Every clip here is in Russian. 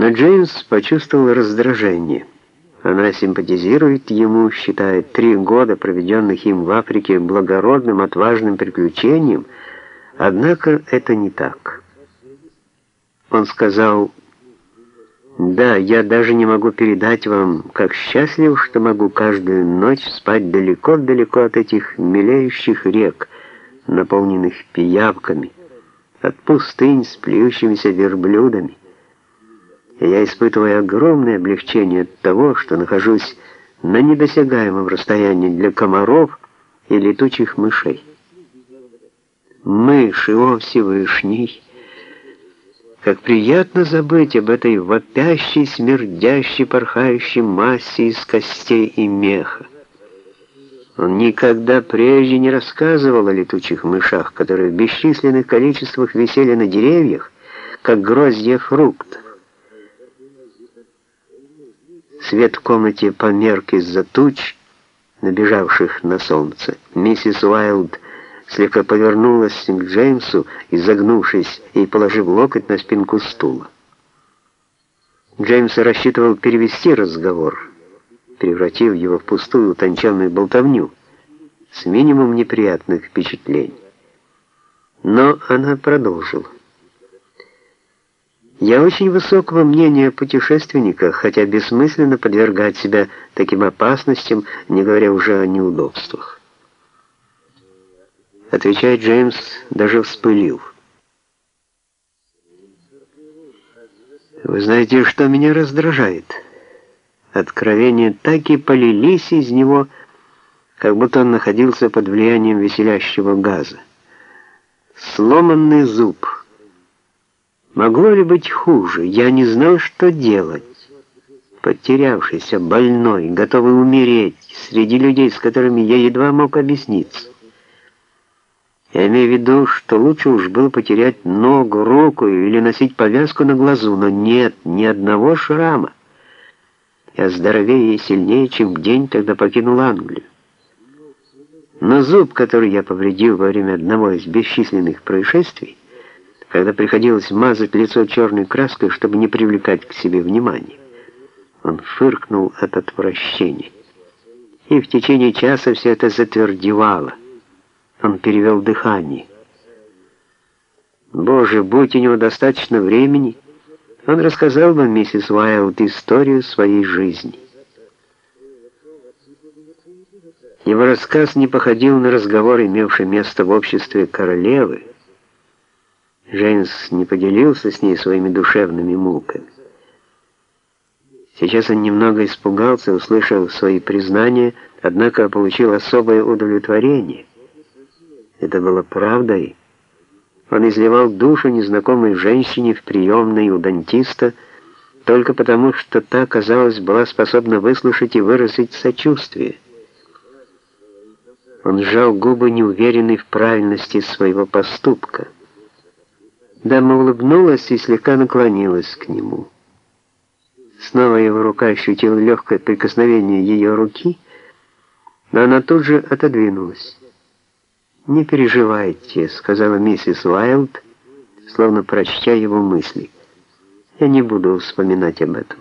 Но Джеймс почувствовал раздражение. Она симпатизирует ему, считает три года, проведенных им в Африке, благородным, отважным приключением, однако это не так. Он сказал, «Да, я даже не могу передать вам, как счастлив, что могу каждую ночь спать далеко-далеко от этих мелеющих рек, наполненных пиявками, от пустынь с плюющимися верблюдами я испытываю огромное облегчение от того, что нахожусь на недосягаемом расстоянии для комаров и летучих мышей. Мыши, о Всевышний! Как приятно забыть об этой вопящей, смердящей, порхающей массе из костей и меха. Он никогда прежде не рассказывал о летучих мышах, которые в бесчисленных количествах висели на деревьях, как гроздья фруктов. Свет в комнате померк из-за туч, набежавших на солнце. Миссис Уайлд слегка повернулась к Джеймсу, изогнувшись и положив локоть на спинку стула. Джеймс рассчитывал перевести разговор, превратив его в пустую утонченную болтовню с минимум неприятных впечатлений. Но она продолжила. Я очень высокого мнения о путешественниках, хотя бессмысленно подвергать себя таким опасностям, не говоря уже о неудобствах. Отвечает Джеймс, даже вспылил. Вы знаете, что меня раздражает? Откровения так и полились из него, как будто он находился под влиянием веселящего газа. Сломанный зуб — Могло ли быть хуже? Я не знал, что делать. Потерявшийся, больной, готовый умереть, среди людей, с которыми я едва мог объясниться. Я имею в виду, что лучше уж было потерять ногу, руку или носить повязку на глазу, но нет ни одного шрама. Я здоровее и сильнее, чем в день, когда покинул Англию. Но зуб, который я повредил во время одного из бесчисленных происшествий, когда приходилось мазать лицо черной краской, чтобы не привлекать к себе внимания. Он фыркнул от отвращения. И в течение часа все это затвердевало. Он перевел дыхание. Боже, будь у него достаточно времени, он рассказал бы миссис Уайлд историю своей жизни. Его рассказ не походил на разговор, имевший место в обществе королевы, Джеймс не поделился с ней своими душевными муками. Сейчас он немного испугался, услышав свои признания, однако получил особое удовлетворение. Это было правдой. Он изливал душу незнакомой женщине в приемной у дантиста, только потому, что та, казалось, была способна выслушать и выразить сочувствие. Он сжал губы, неуверенный в правильности своего поступка. Дама улыбнулась и слегка наклонилась к нему. Снова его рука ощутила легкое прикосновение ее руки, но она тут же отодвинулась. «Не переживайте», — сказала миссис Уайлд, словно прочтя его мысли. «Я не буду вспоминать об этом.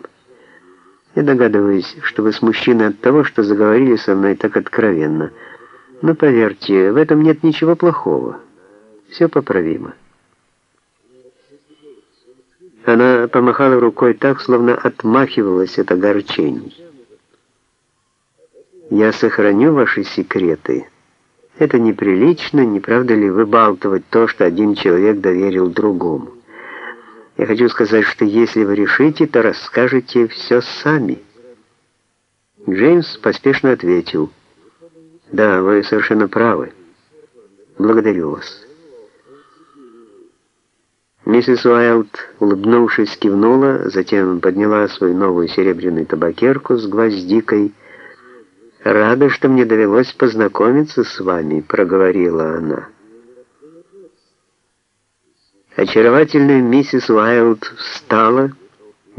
Я догадываюсь, что вы смущены от того, что заговорили со мной так откровенно. Но поверьте, в этом нет ничего плохого. Все поправимо». Она помахала рукой так, словно отмахивалась от огорчений. «Я сохраню ваши секреты. Это неприлично, не правда ли, выбалтывать то, что один человек доверил другому? Я хочу сказать, что если вы решите, то расскажете все сами». Джеймс поспешно ответил, «Да, вы совершенно правы. Благодарю вас». Миссис Уайлд, улыбнувшись, кивнула, затем подняла свою новую серебряную табакерку с гвоздикой. «Рада, что мне довелось познакомиться с вами», — проговорила она. Очаровательная миссис Уайлд встала,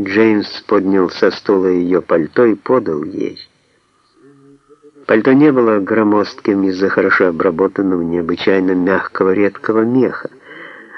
Джеймс поднял со стула ее пальто и подал ей. Пальто не было громоздким из-за хорошо обработанного, необычайно мягкого редкого меха.